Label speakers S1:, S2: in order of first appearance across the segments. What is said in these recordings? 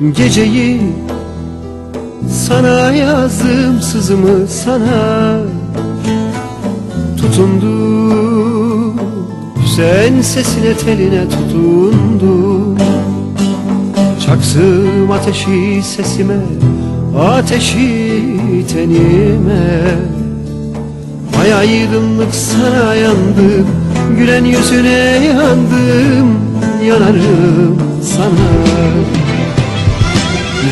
S1: Geceyi sana yazdım sızımı sana. Tutundu Sen sesine teline tutundu. Çaksım ateşi sesime Ateşi tenime. Ay aydınlık sana yandım. Gülen yüzüne yandım Yanarım sana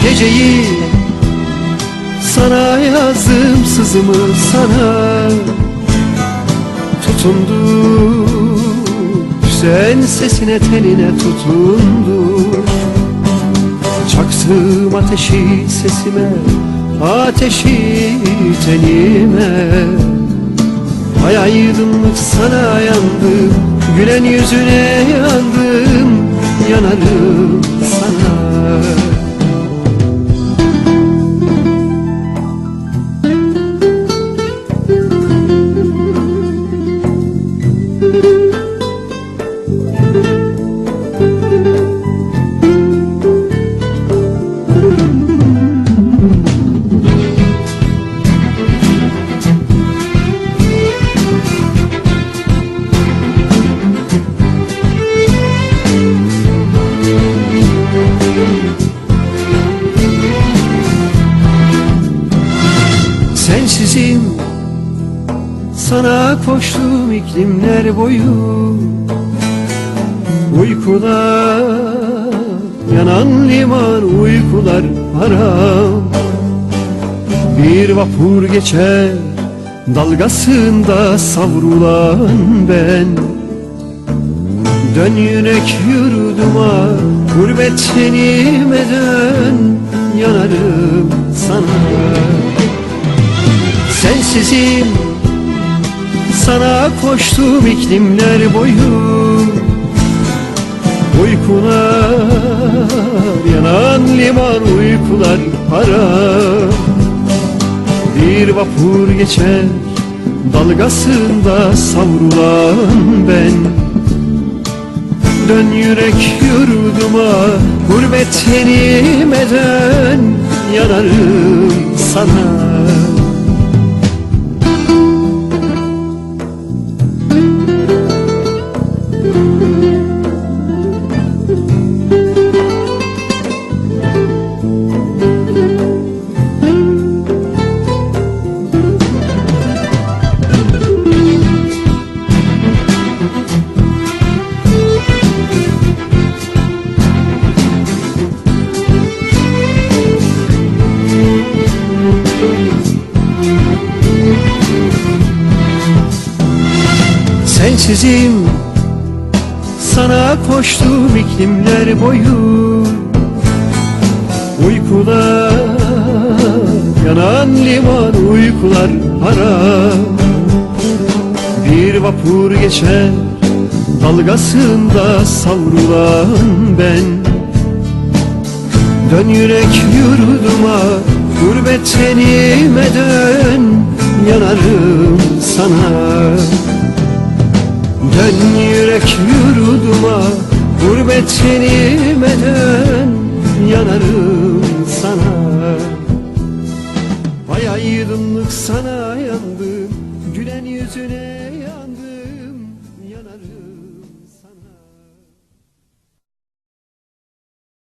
S1: Geceyi sana yazdım sızımı sana Tutundu. Sen sesine teline tutundu. Çaksım ateşi sesime Ateşi tenime. Ay aydınlık sana yandım Gülen yüzüne yandım Yanarım sana Sensizim. Sana koştum iklimler boyu Uykular Yanan liman uykular haram Bir vapur geçer Dalgasında savrulan ben. Dön yürek yurduma Gurbet tenime dön Yanarım sana Sensizim Sana koştum iklimler boyu Uykular Yanan liman uykular haram Bir vapur geçer Dalgasında savrulan ben. Dön yürek yurduma Gurbet yenime dön Yanarım sana Sensizim Sana koştum iklimler boyu. Uykular Yanan liman uykular haram Bir vapur geçer Dalgasında savrulan ben. Dön yürek yurduma Gurbet tenime dön. Yanarım sana Dön yürek yurduma Gurbet yenime dön Yanarım sana. Ay aydınlık sana yandım Gülen yüzüne